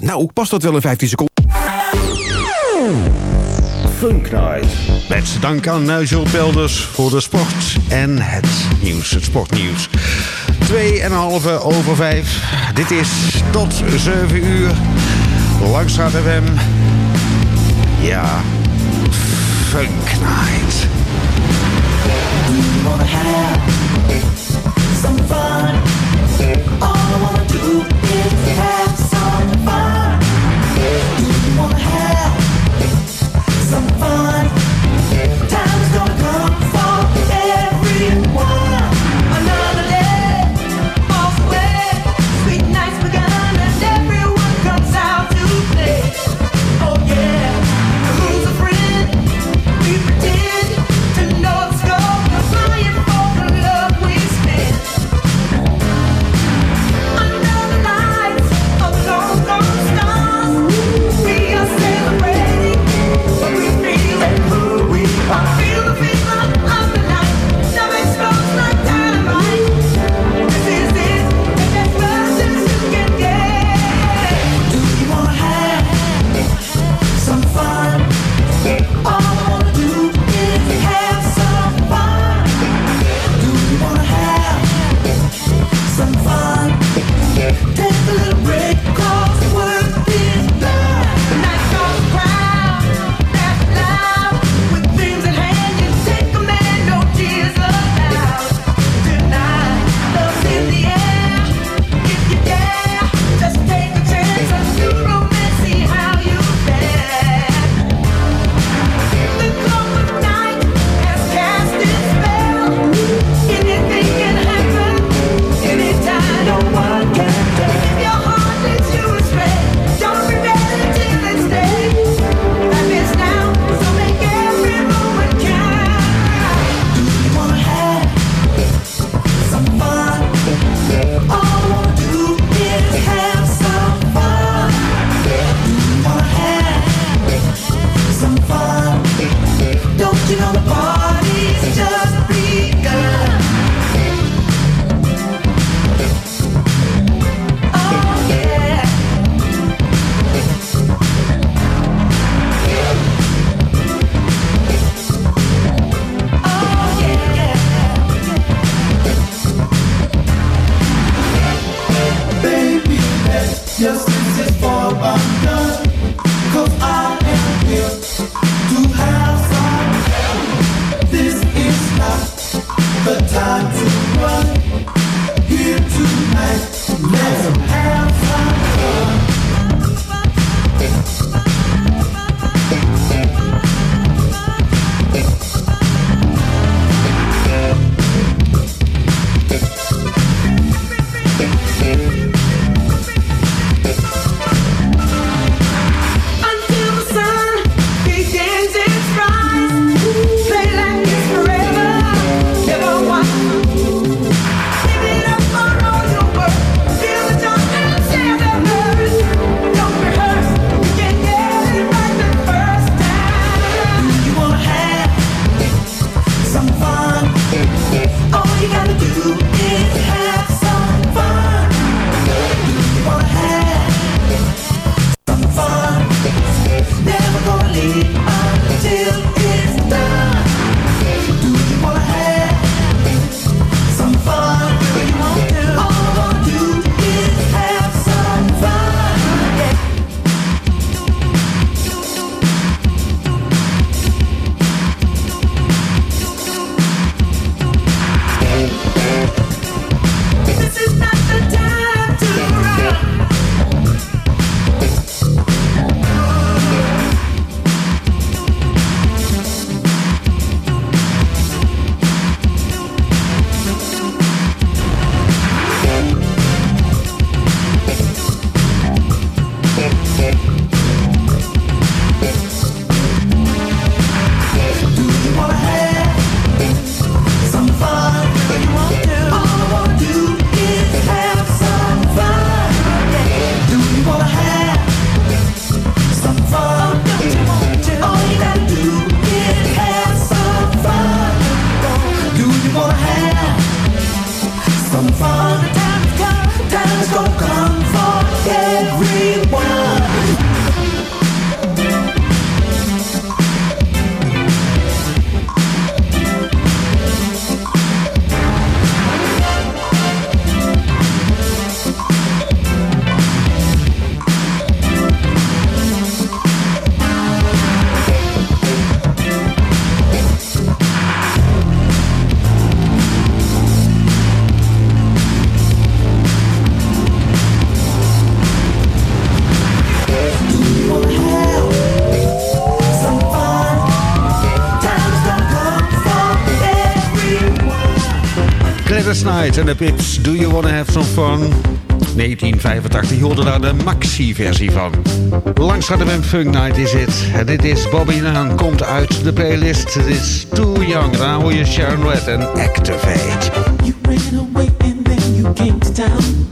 Nou, past dat wel in 15 seconden? Funk Night. Met dank aan Nigel Pelders voor de sport en het nieuws, het sportnieuws. 2,5 over 5. Dit is tot 7 uur. Langstraat FM. Ja, Funk Night. wanna have some fun. All I wanna do is have en de Do You Wanna Have Some Fun? 1985, je hoorde daar de maxi-versie van. Langs de Wim Funk nou, Night is het. En dit is Bobby Naan, komt uit de playlist. Dit is Too Young, daar hoor je Sharon Red en Activate. You ran away and then you came to town.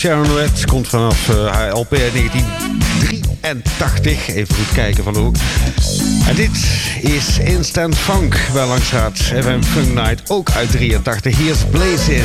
Sharon Red komt vanaf uh, haar LP 1983. Even goed kijken van hoe. En dit is Instant Funk. Wel langs gaat FM Funk Night, ook uit 83. Hier is Blazin'.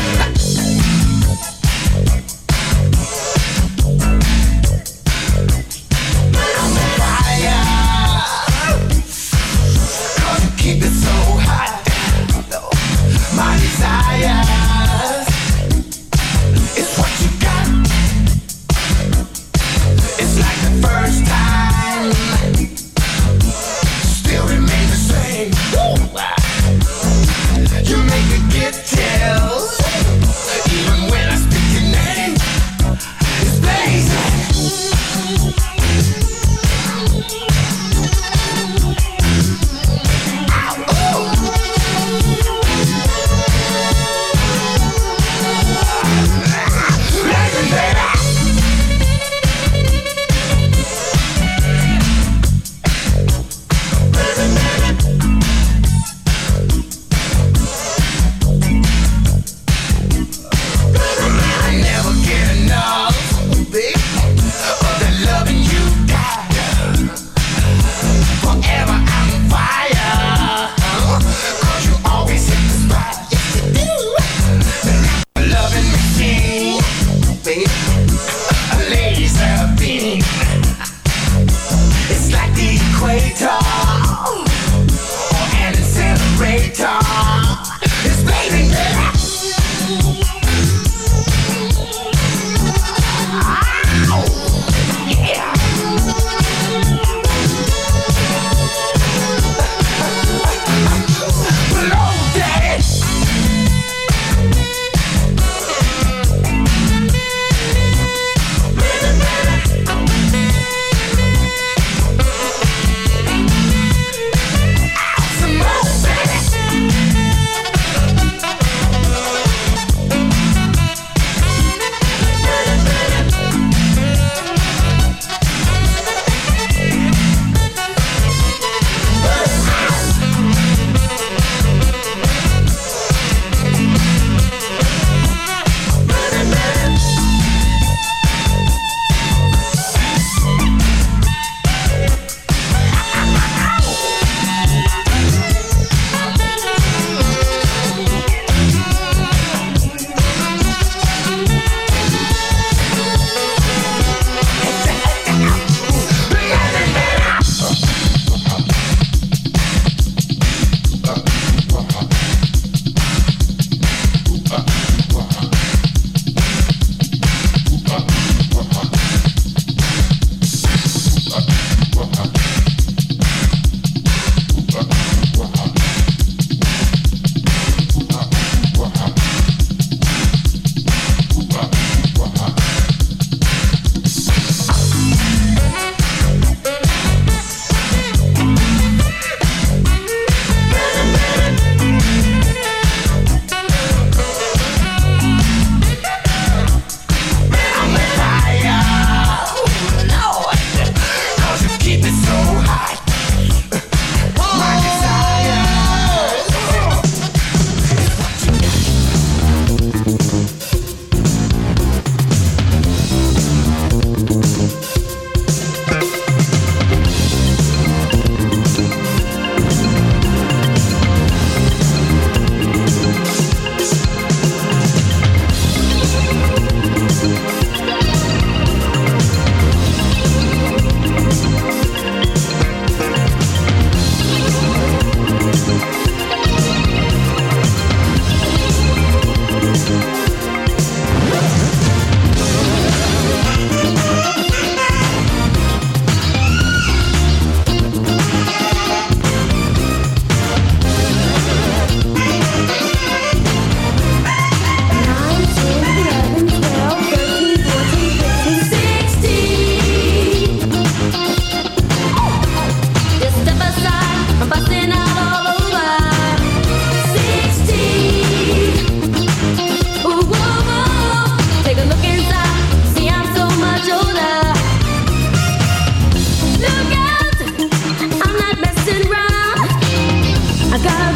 I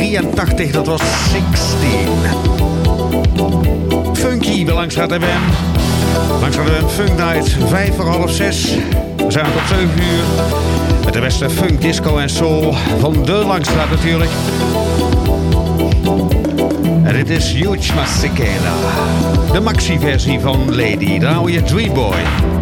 1983, dat was 16. Funky bij Langstraat FM. Langstraat FM Funk Night, 5 voor half 6. We zijn tot 7 uur. Met de beste funk, disco en soul van de Langstraat natuurlijk. En dit is Huge Masikela. De maxi-versie van Lady. Daar hou je Dream Boy.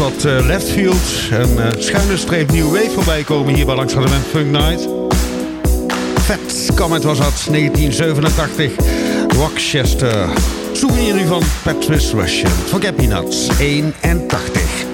wat eh, leftfield en uh, eh, schuine streep New Wave voorbij komen hier bij Langs de Funk Night. Vet comment was dat, 1987. Rochester. Souvenir nu van Patrice Russian Forget me Nuts, 81.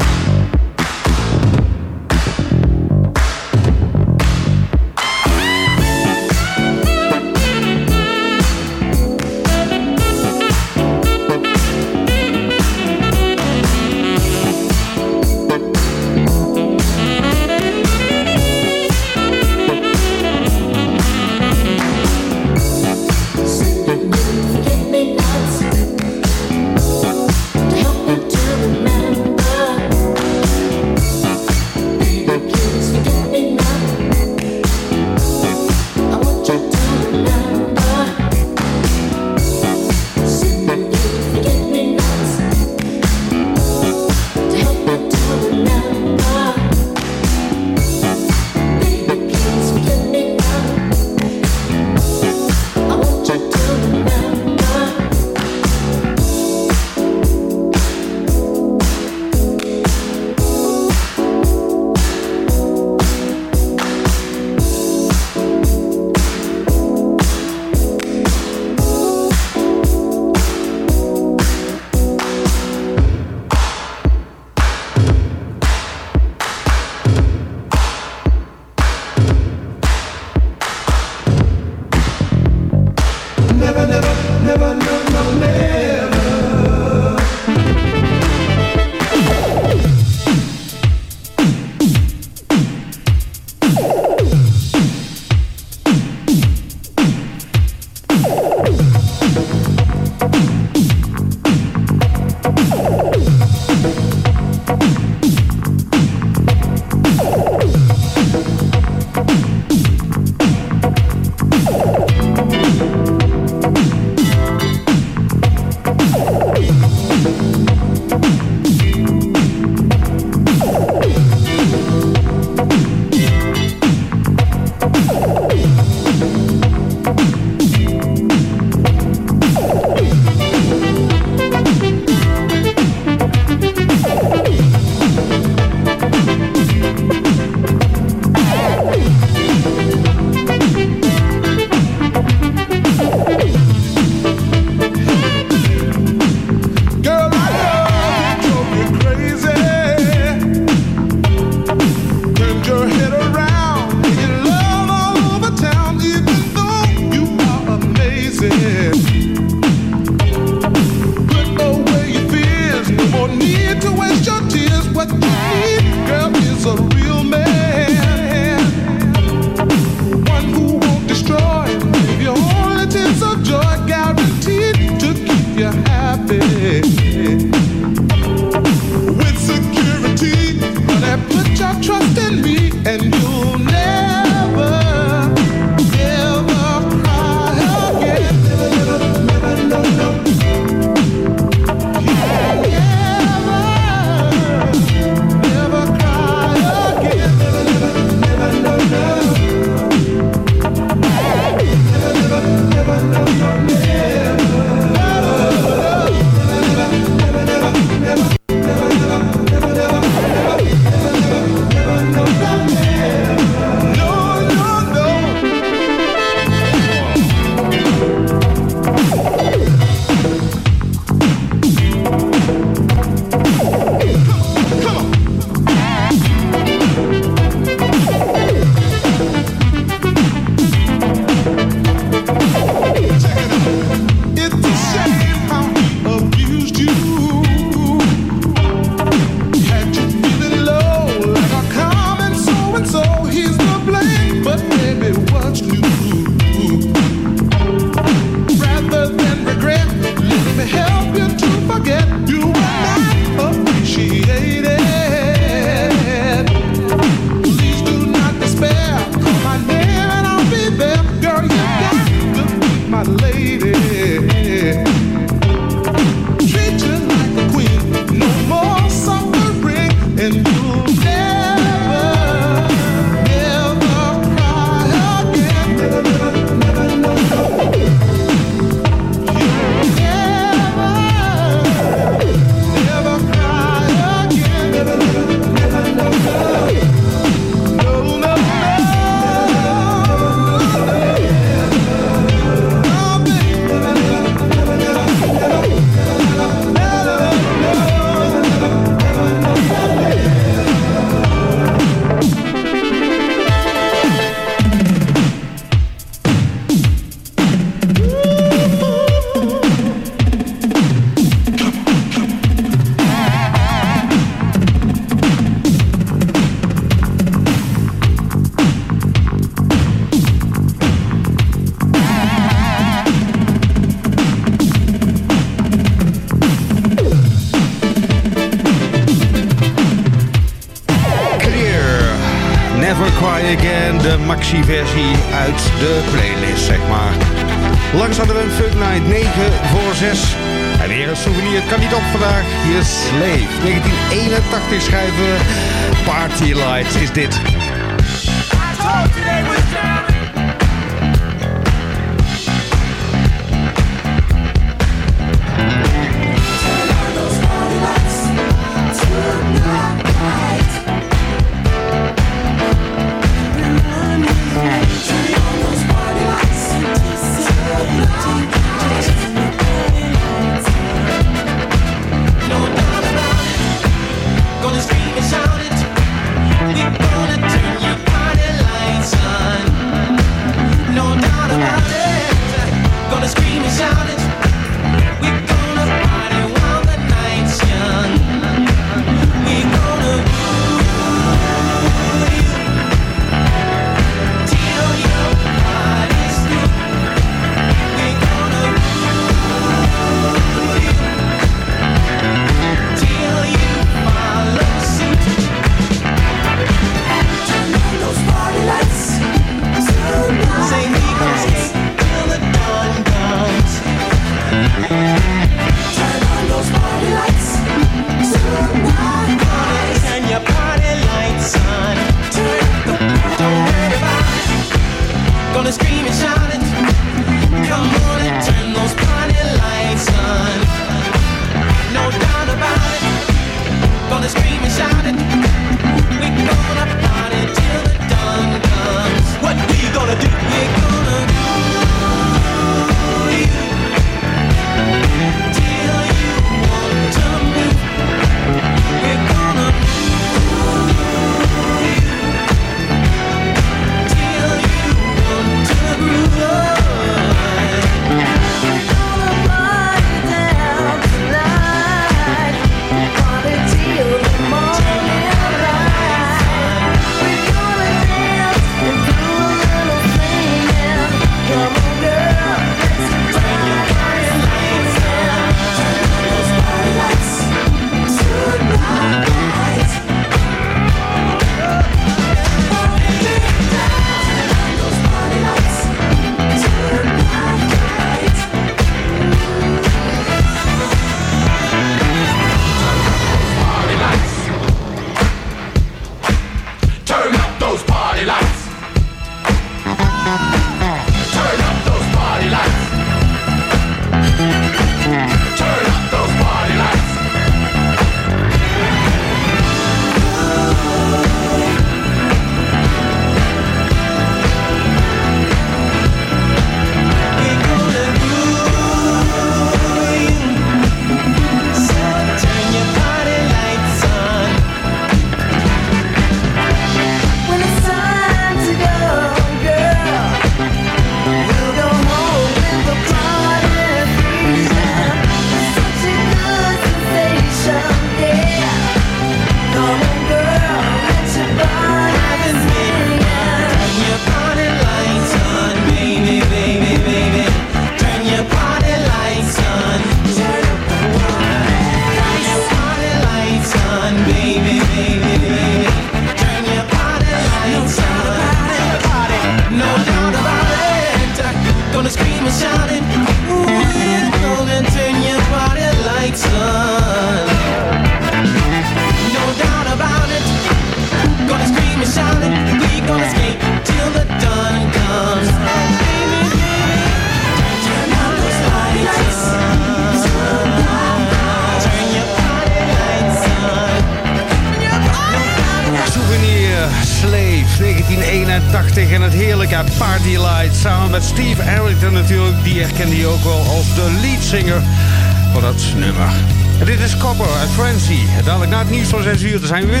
Uur, dan zijn we weer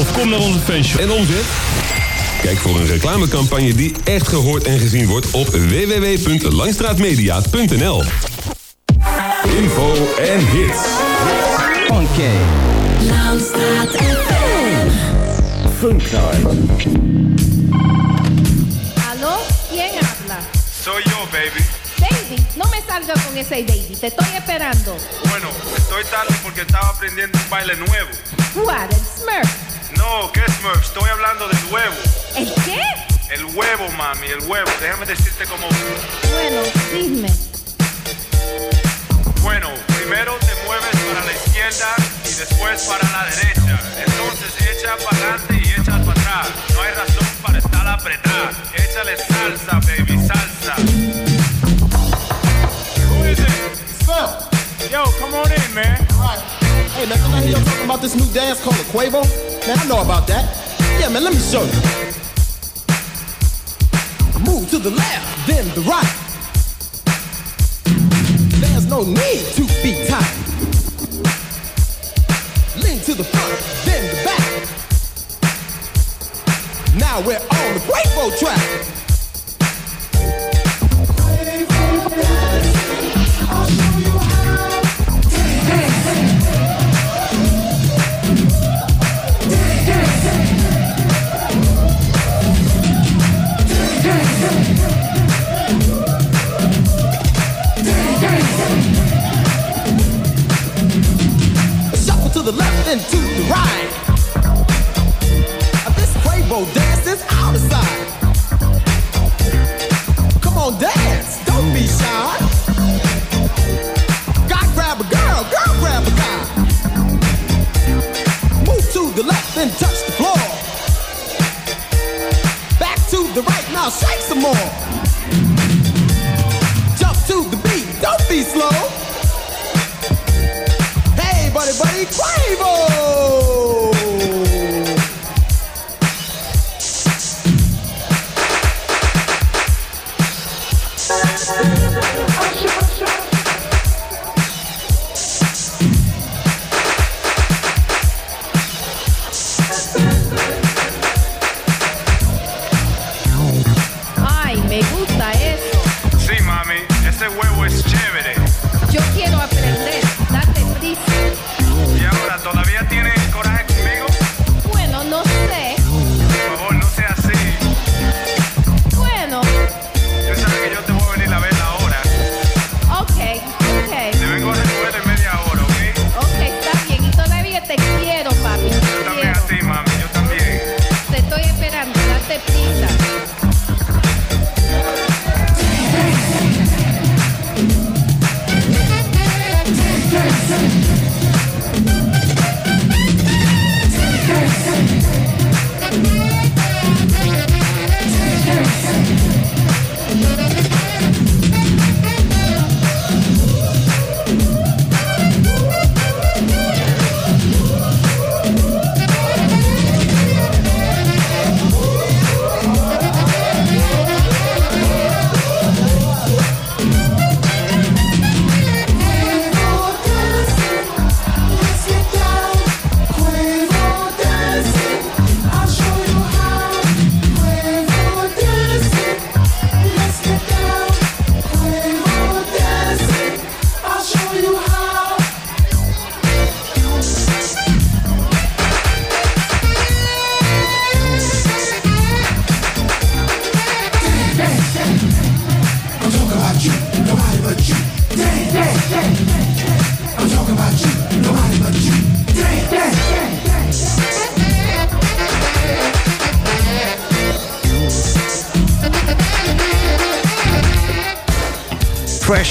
Of kom naar onze feestje. En omzet? Kijk voor een reclamecampagne die echt gehoord en gezien wordt op www.langstraatmedia.nl Info en hits. Oké. Landstraat FM. ¿Aló? No me salga con ese baby, te estoy esperando. Bueno, estoy tarde porque estaba aprendiendo un baile nuevo. What, el Smurf? No, ¿qué Smurf? Estoy hablando del huevo. ¿El qué? El huevo, mami, el huevo. Déjame decirte cómo. Bueno, dime. Bueno, primero te mueves para la izquierda y después para la derecha. Entonces echa para adelante y echas para atrás. No hay razón para estar apretado. Échale salsa, baby, salsa. Yo, come on in, man. Right. Hey, man, can I hear y'all talking about this new dance called the Quavo? Man, I know about that. Yeah, man, let me show you. Move to the left, then the right. There's no need to be tight. Lean to the front, then the back. Now we're on the Quavo track. Shuffle the to the right. This Quavo dance is out of sight. Come on, dance, don't be shy. Guy grab a girl, girl grab a guy. Move to the left and touch the floor. Back to the right, now shake some more. everybody Quavo!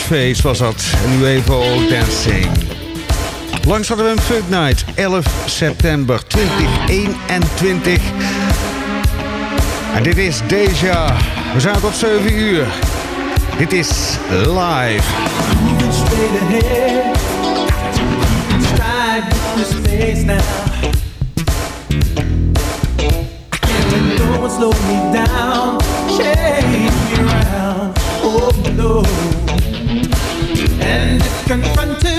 Fresh Face was dat. Even Dancing. Langs hadden we een Funk Night. 11 september 2021. En dit is Deja. We zijn tot 7 uur. Dit is live. Slow me down. Shake me around. Oh no. confronted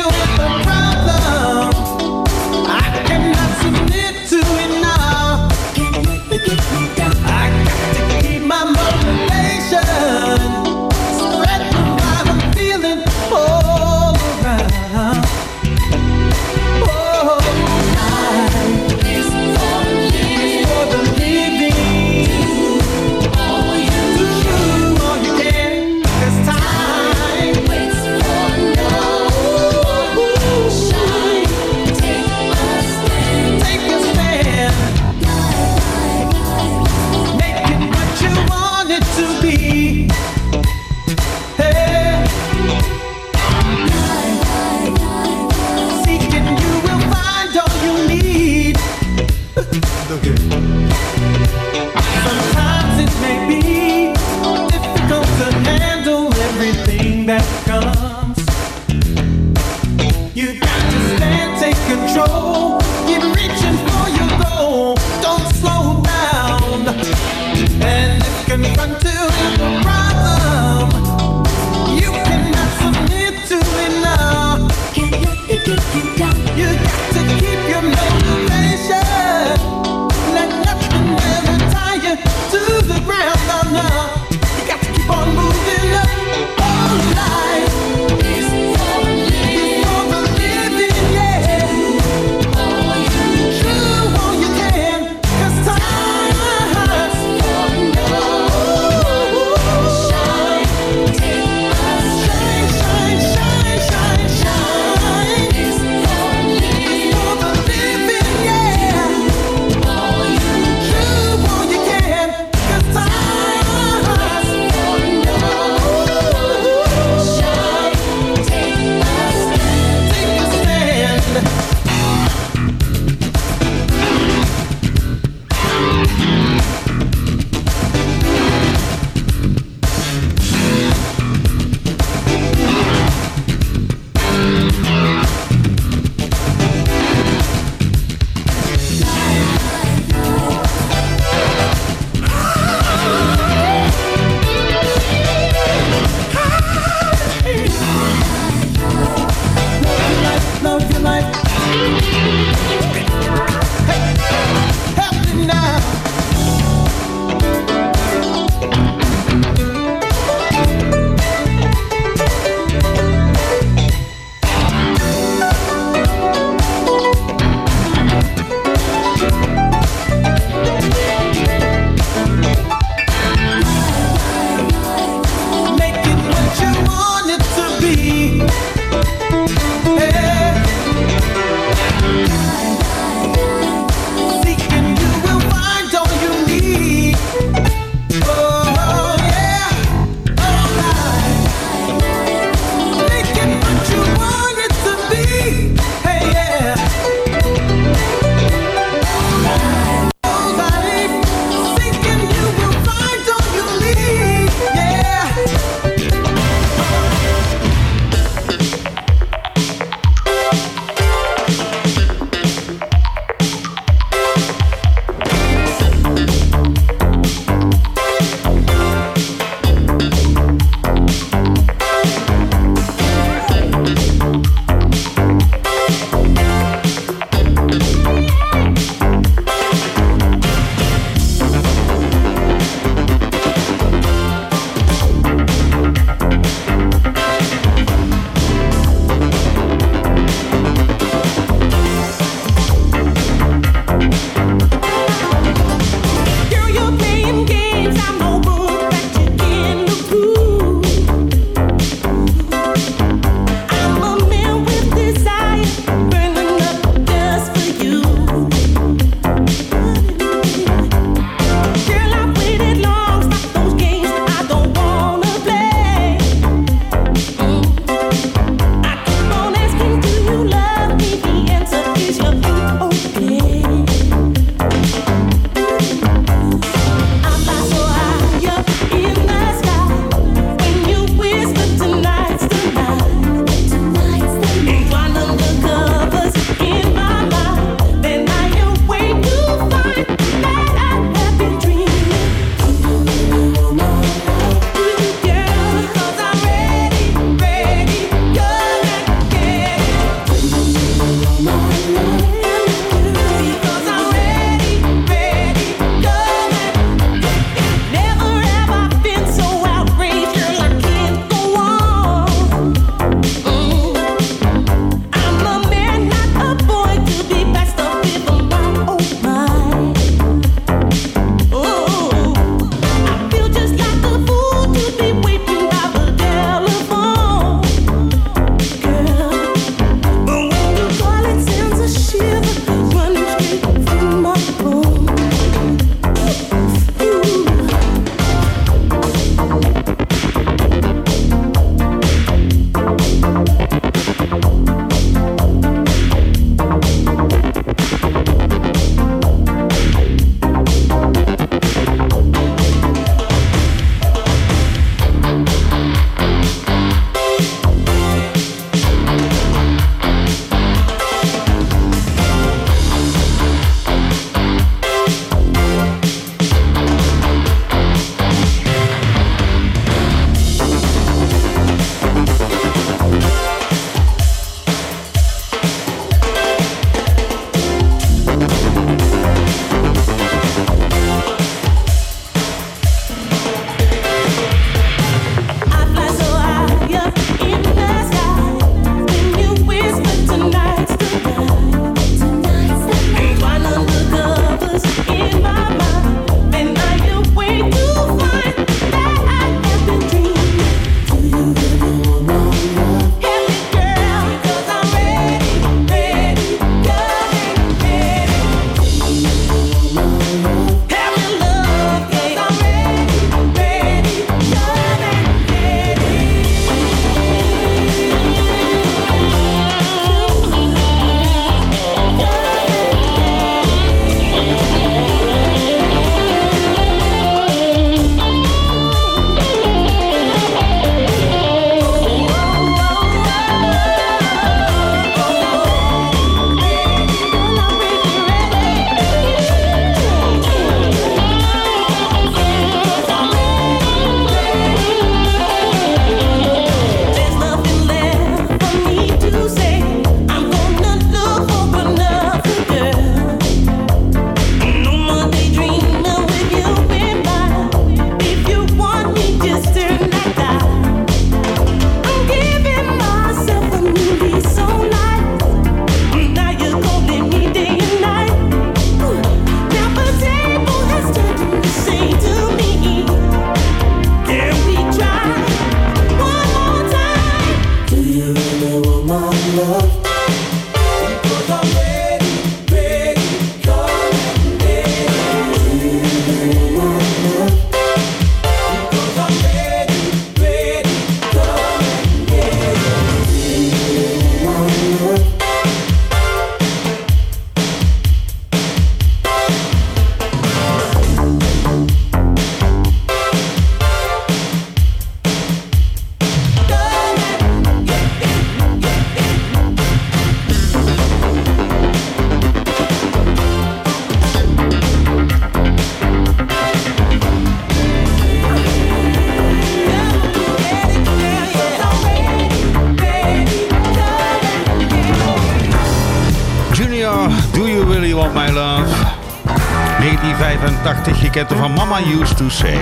to say.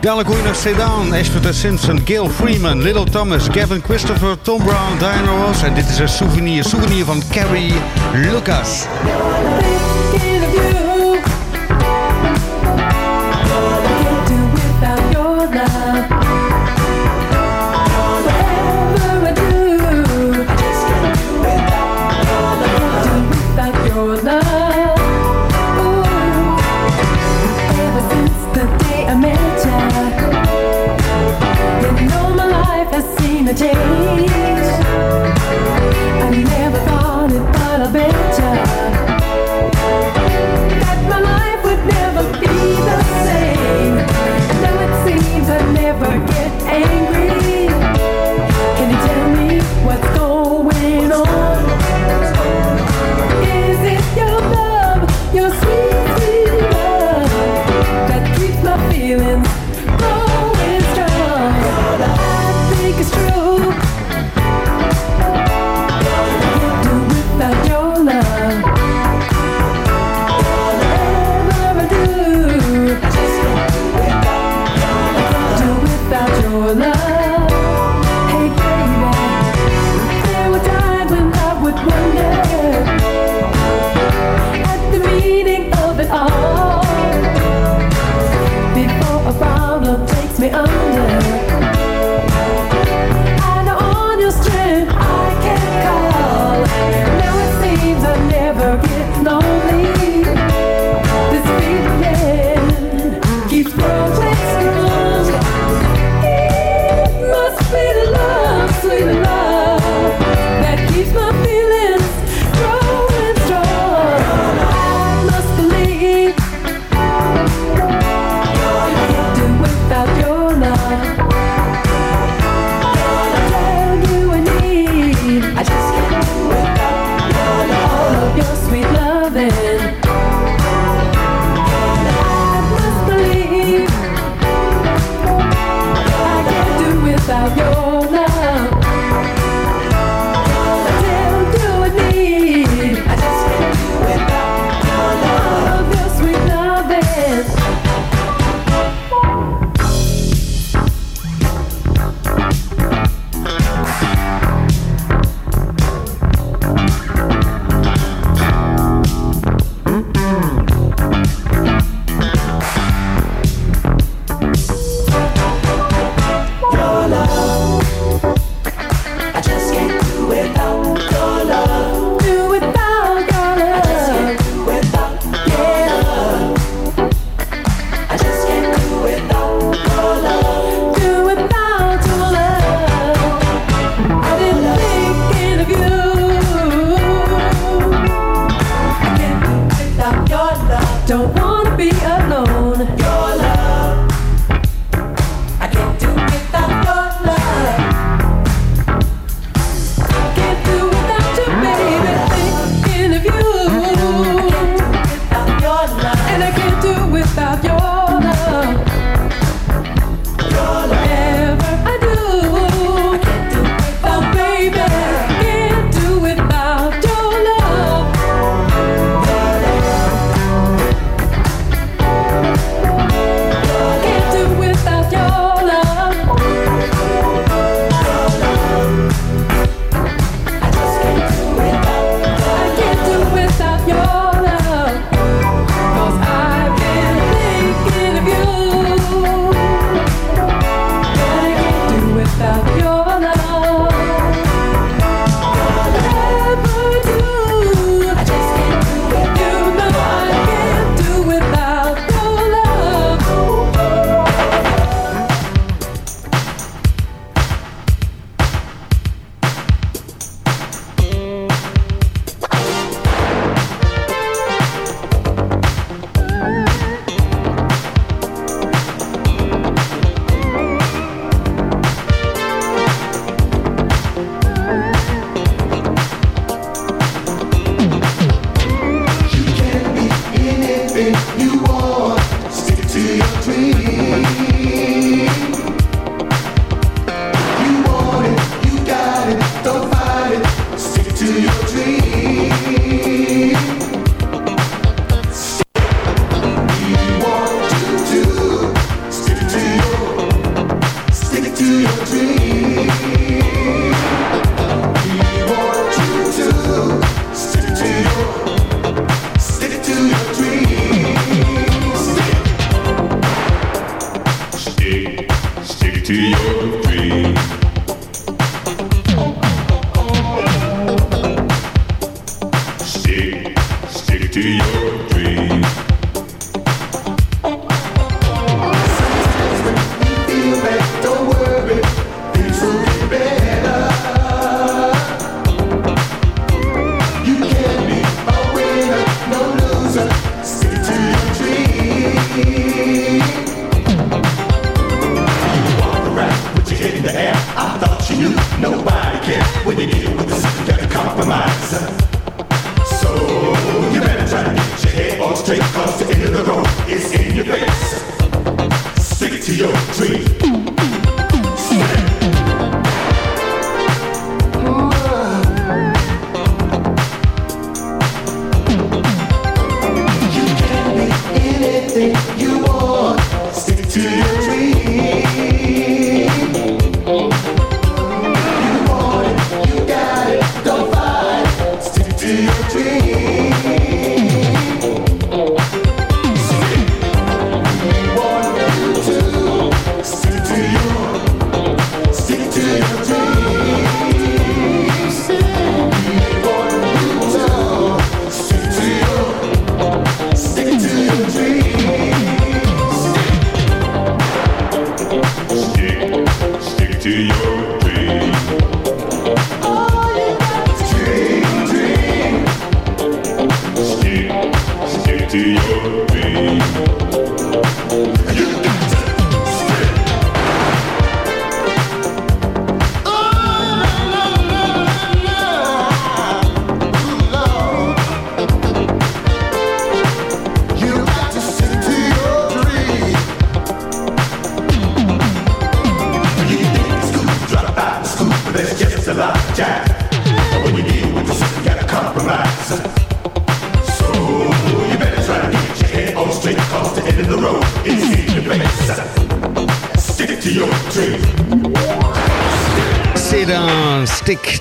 Dadelijk hoor je nog Sedan, Ashford Simpson, Gail Freeman, Little Thomas, Gavin Christopher, Tom Brown, Diana Ross. En dit is een souvenir, souvenir van Carrie Lucas.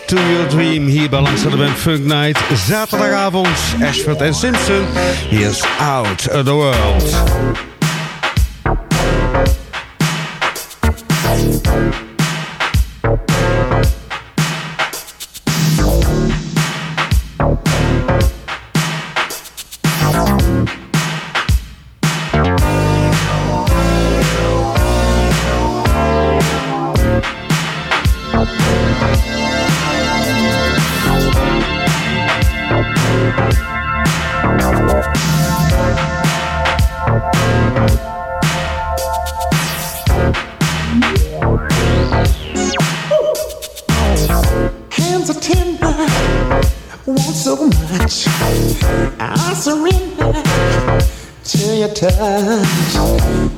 To Your Dream hier bij Langs de Band Funk Night. Zaterdagavond, Ashford en Simpson. Here's Out of the World. Touch.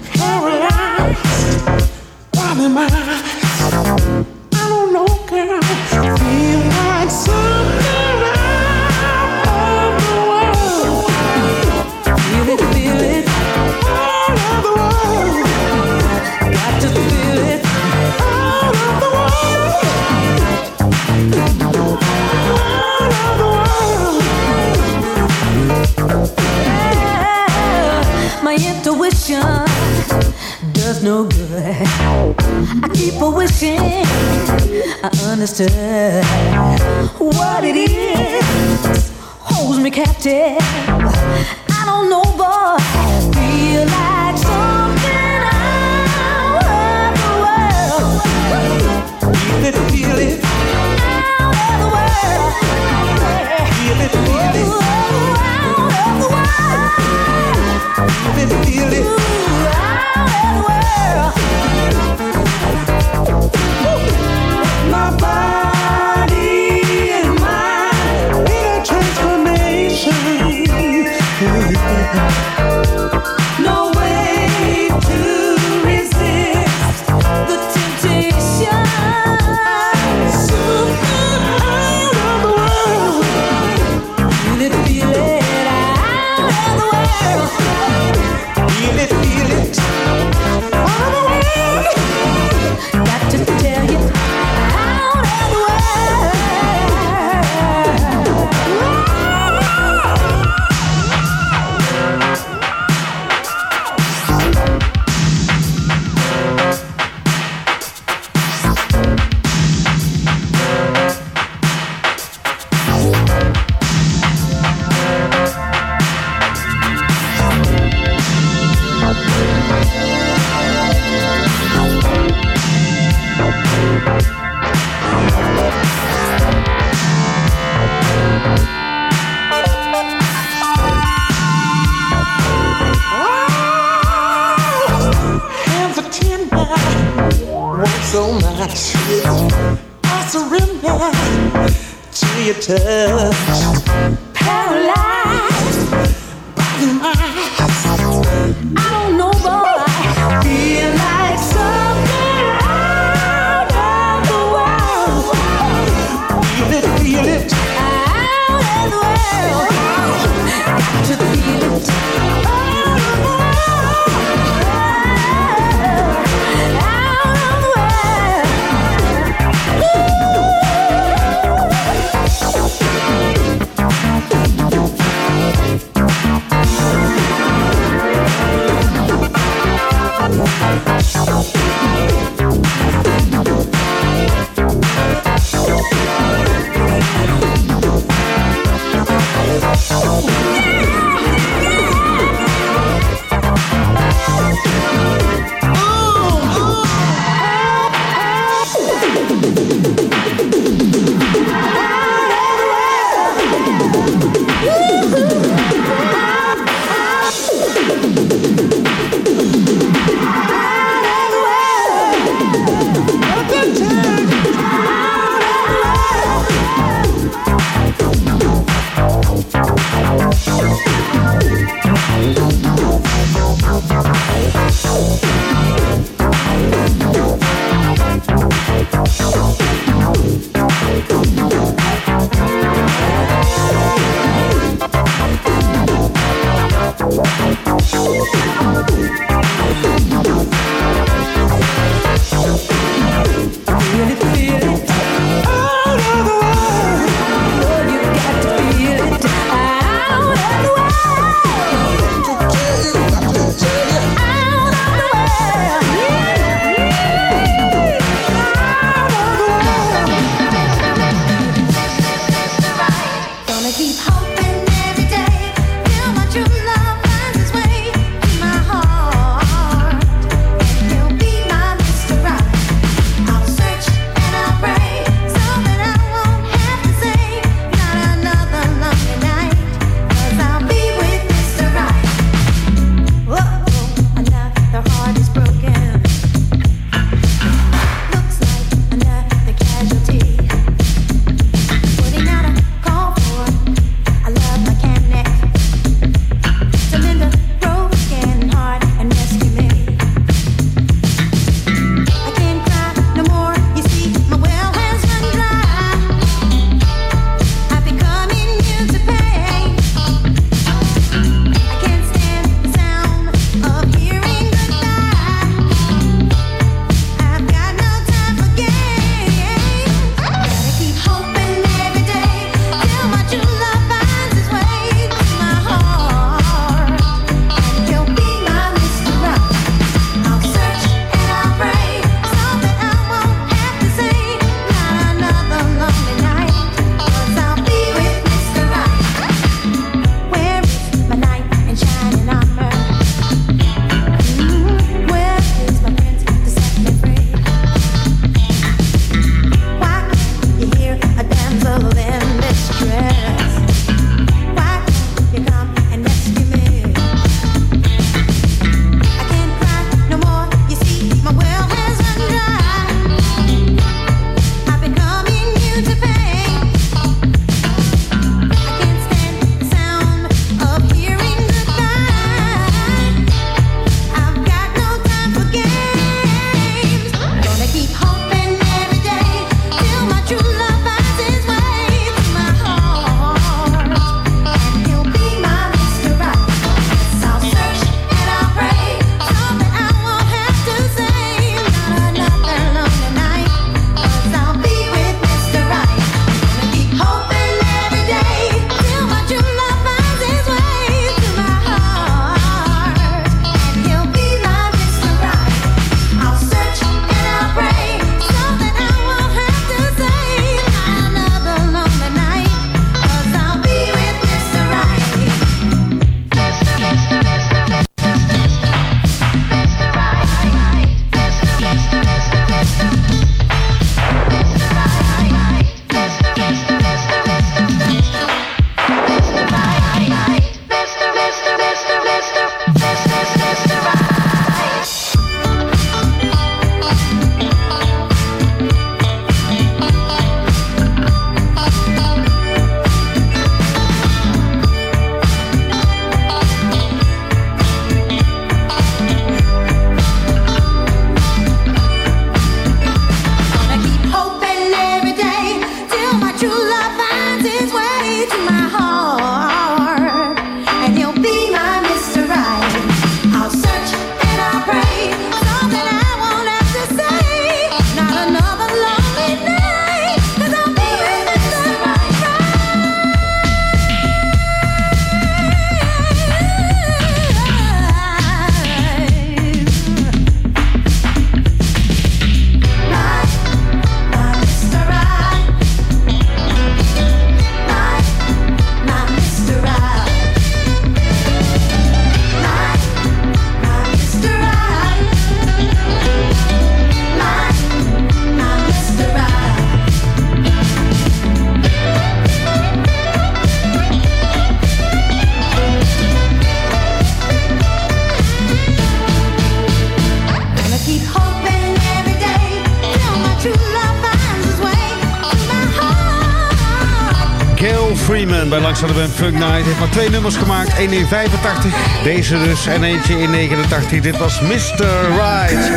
Freeman bij Funk Night. Heeft maar twee nummers gemaakt. Eén in 85, deze dus. En eentje in 89. Dit was Mr. Right.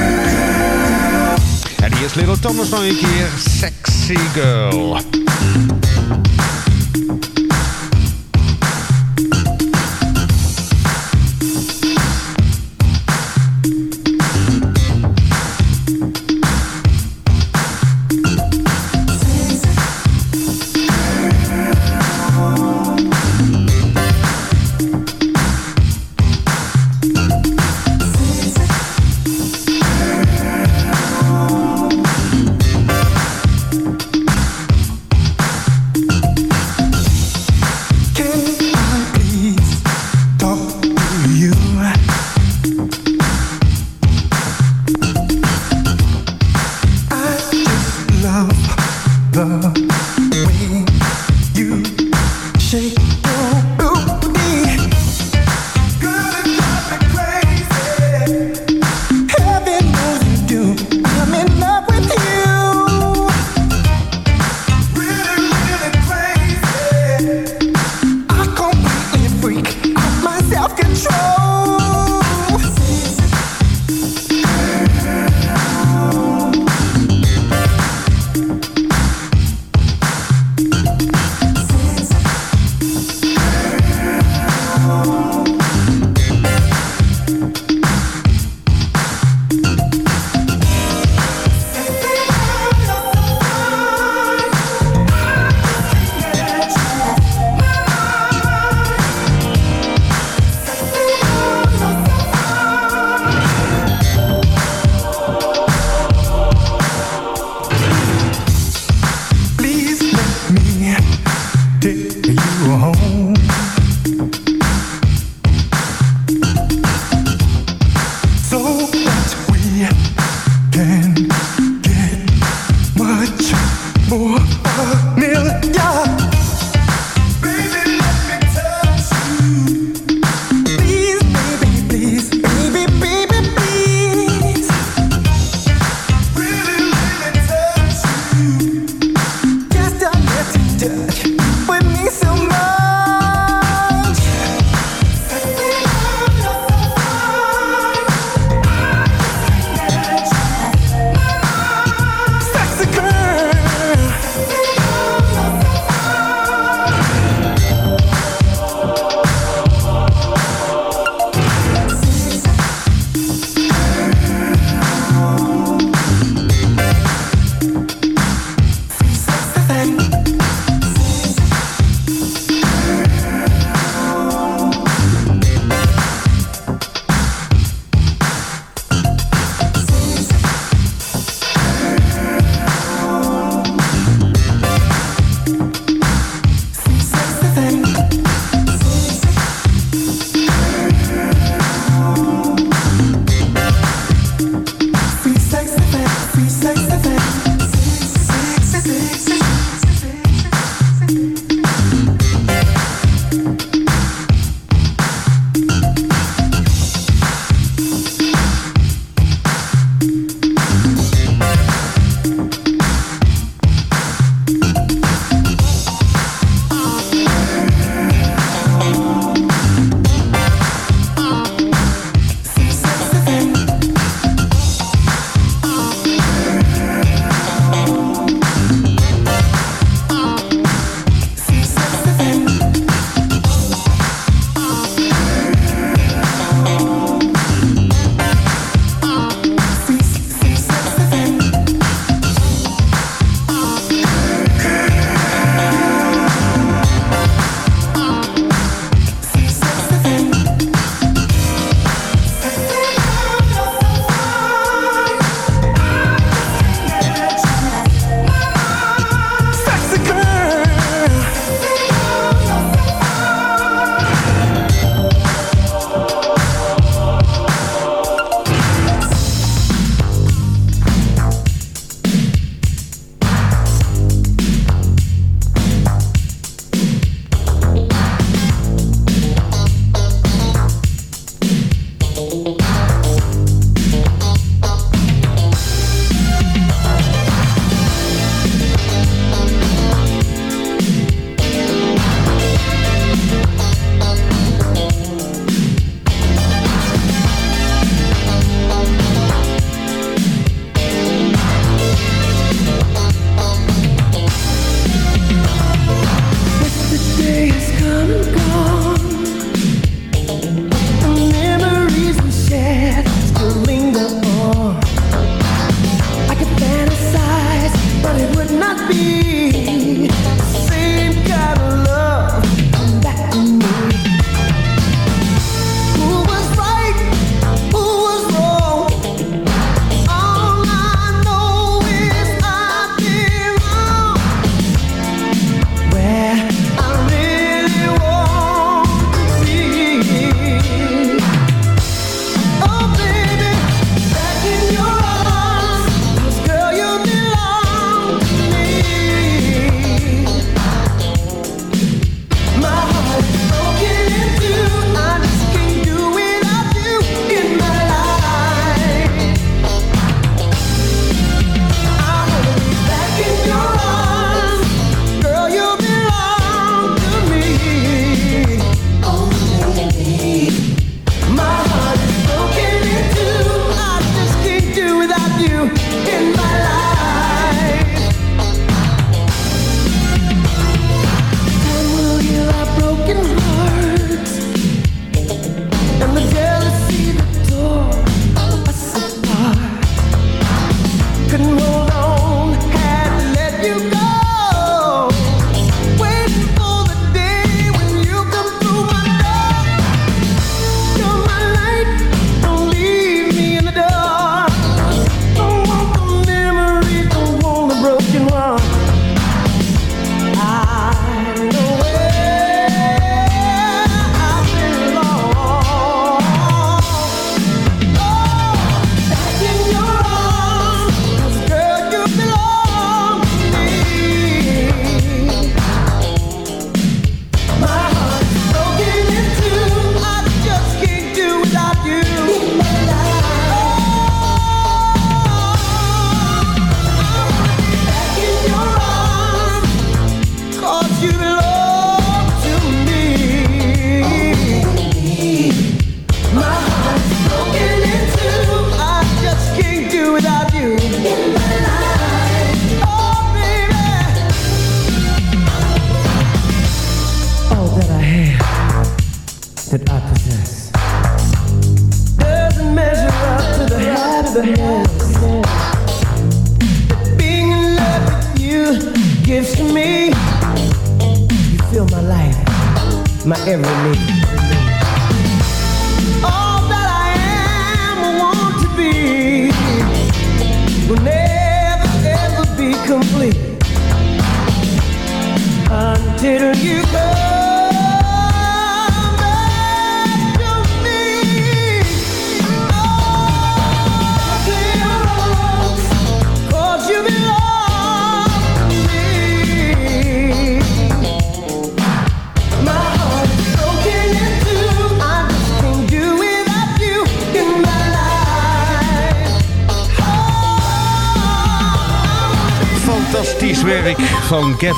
En hier is Little Thomas nog een keer. Sexy Girl.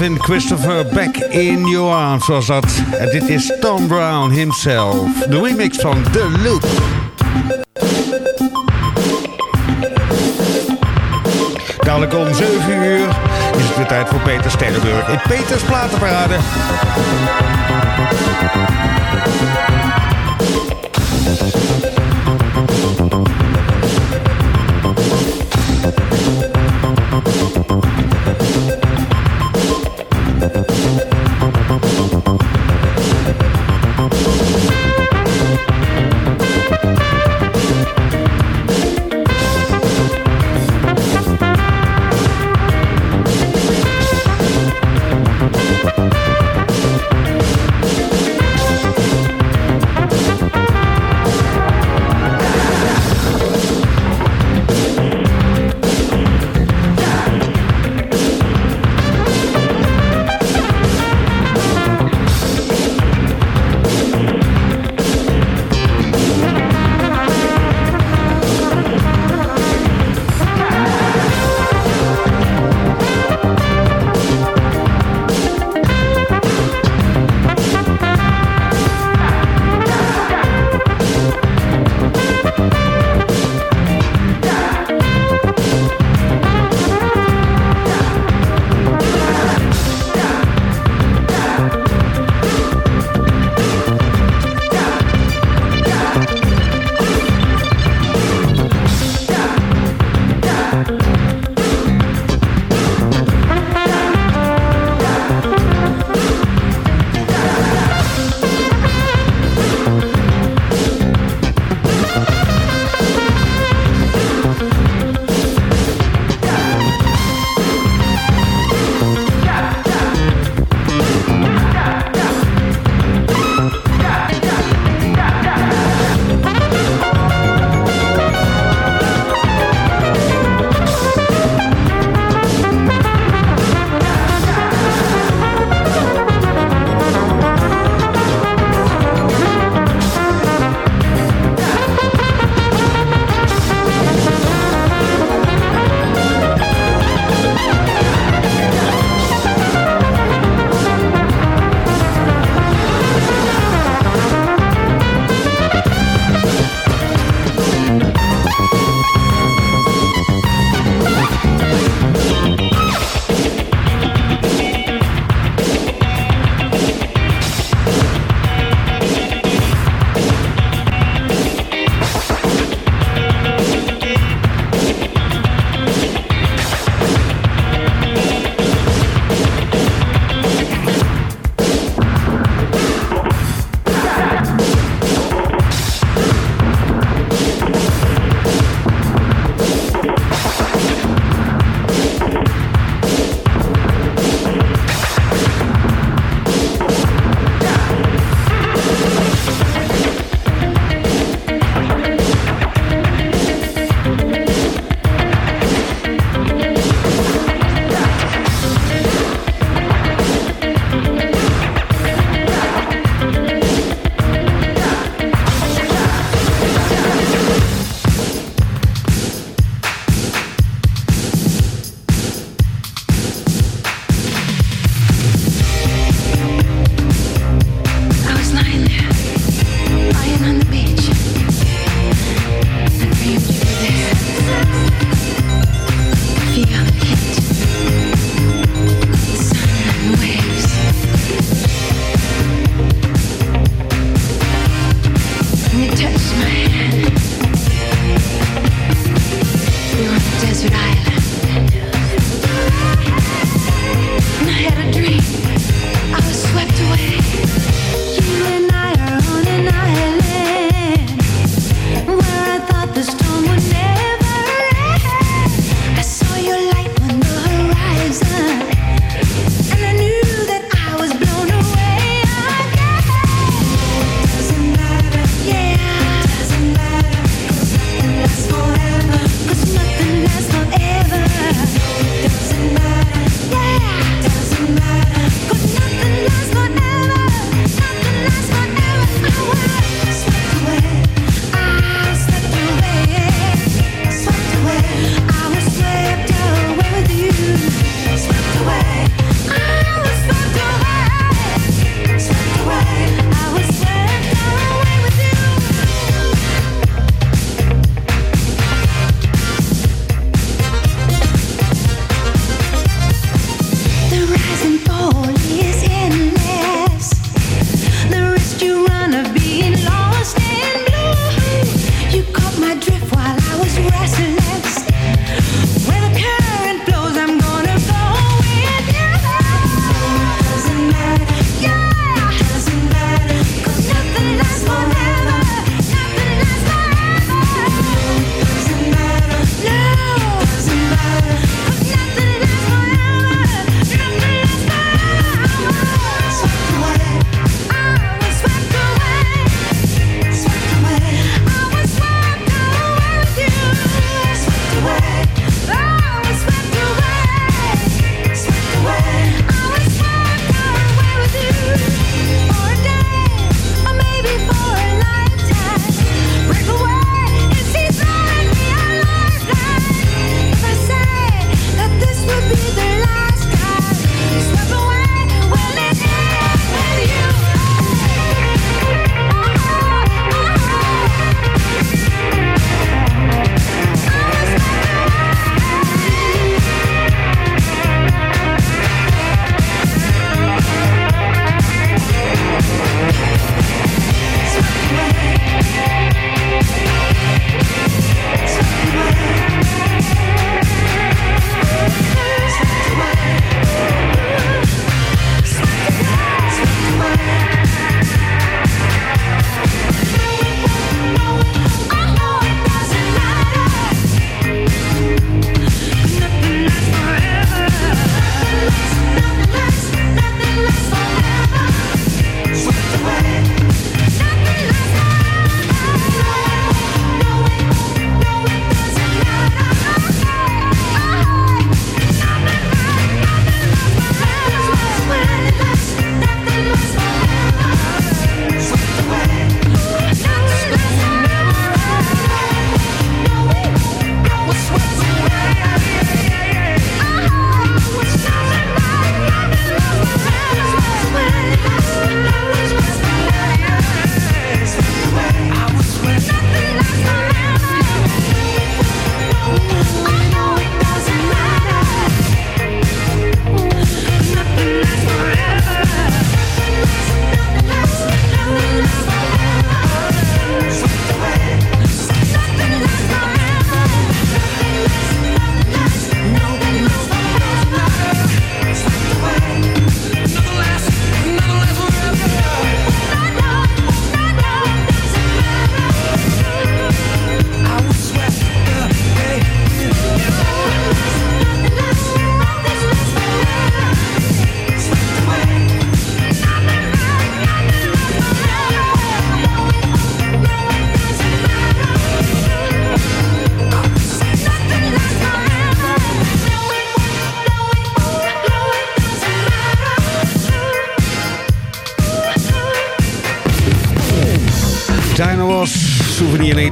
Gavin Christopher Back in Your Arms was dat. En dit is Tom Brown himself. De remix van The Loop. Dadelijk om 7 uur is het weer tijd voor Peter Sterrenburg in Peters Platenparade.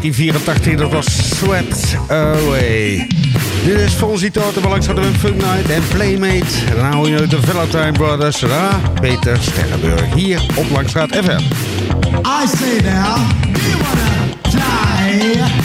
1984, dat was Swept Away. Dit is Fonzie Totem, langs hadden we Funk Night en Playmate. En dan hou je de Valentine Brothers, Ra, Peter Sterrenburg, hier op Langstraat FM. I say now, do you wanna die?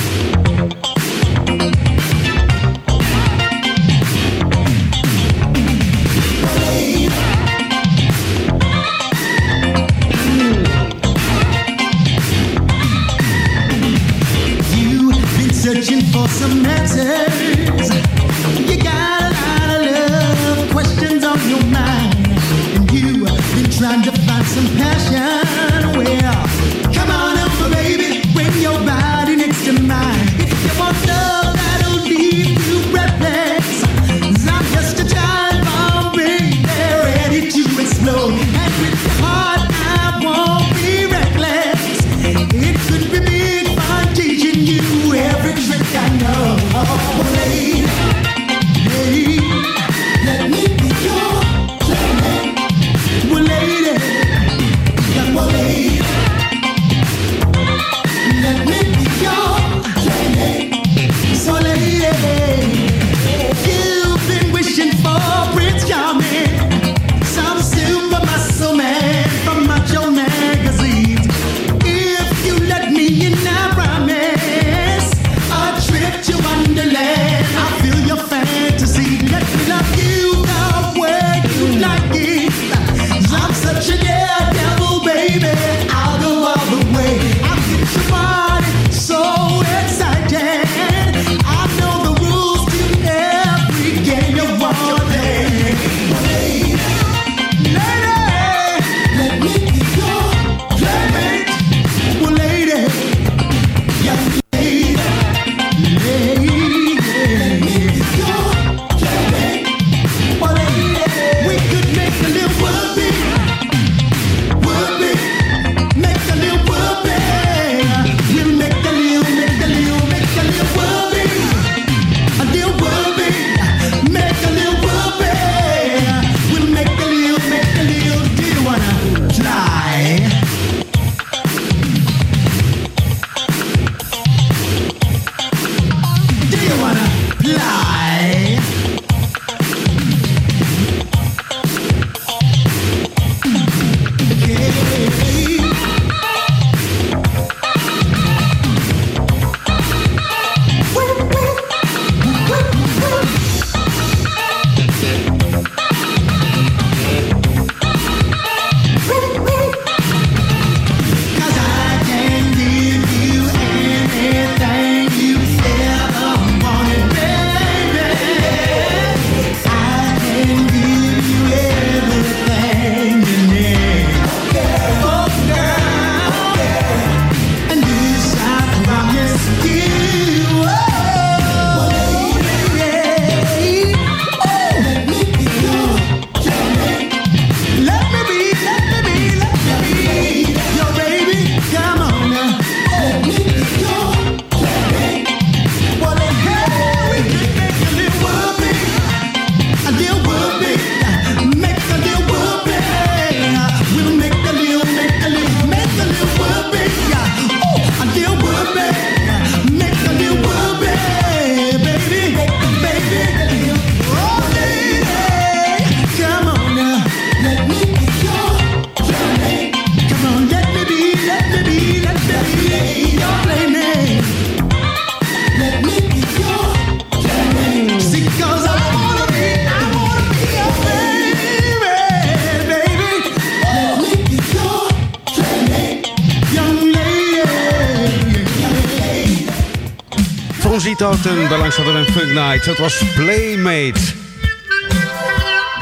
Night. Dat was Playmate.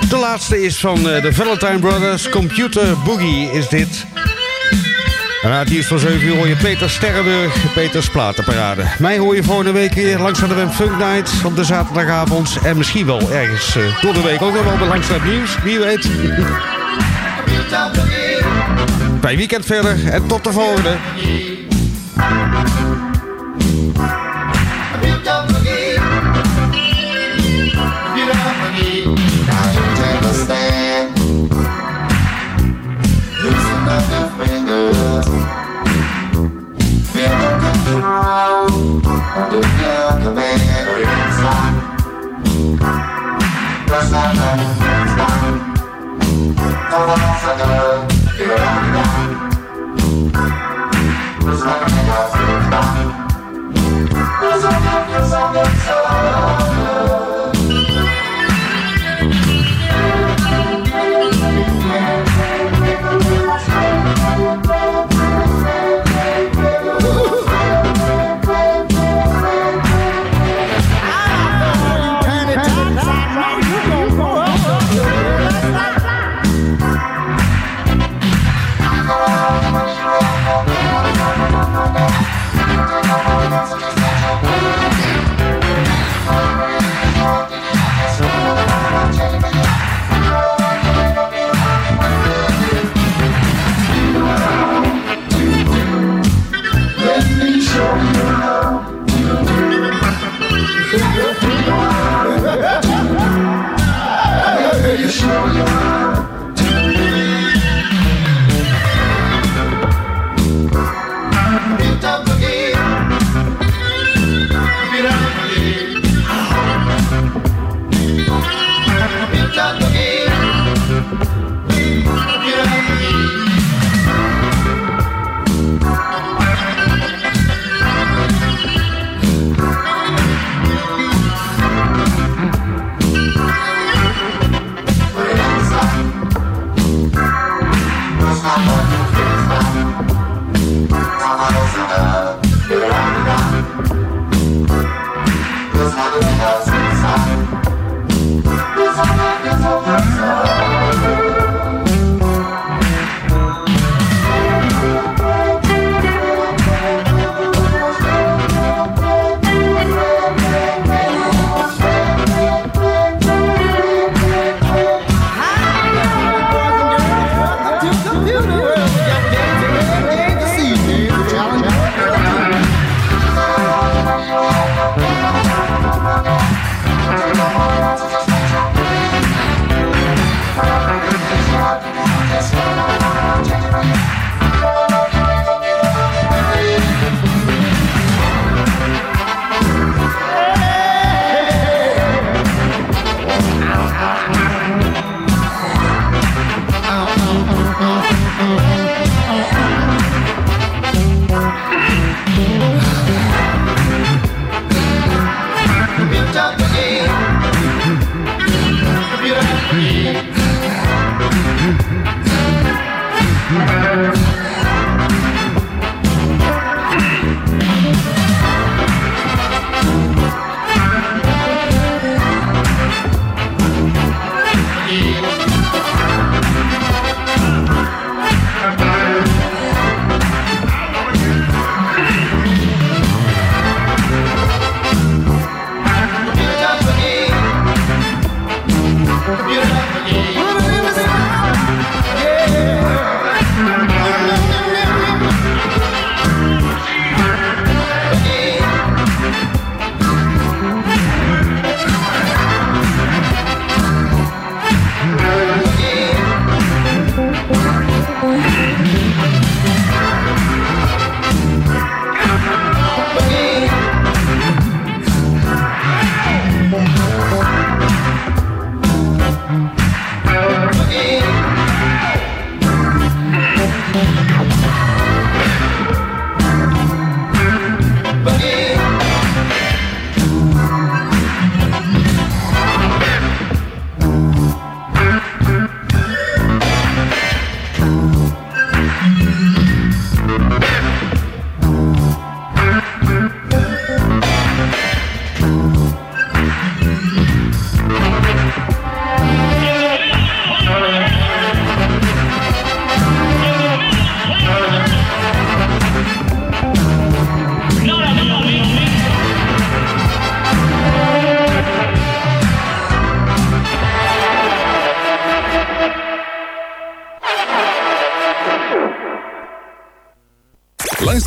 De laatste is van eh, de Valentine Brothers. Computer Boogie is dit. Na het nieuws van 7 uur hoor je Peter Sterrenburg, Peters Platenparade. Mij hoor je volgende week weer langs de Wem Funk Night op de zaterdagavond. En misschien wel ergens eh, door de week ook nog wel langs het nieuws, wie weet. Bij weekend verder en tot de volgende.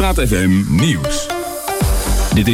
Langstraat FM Nieuws.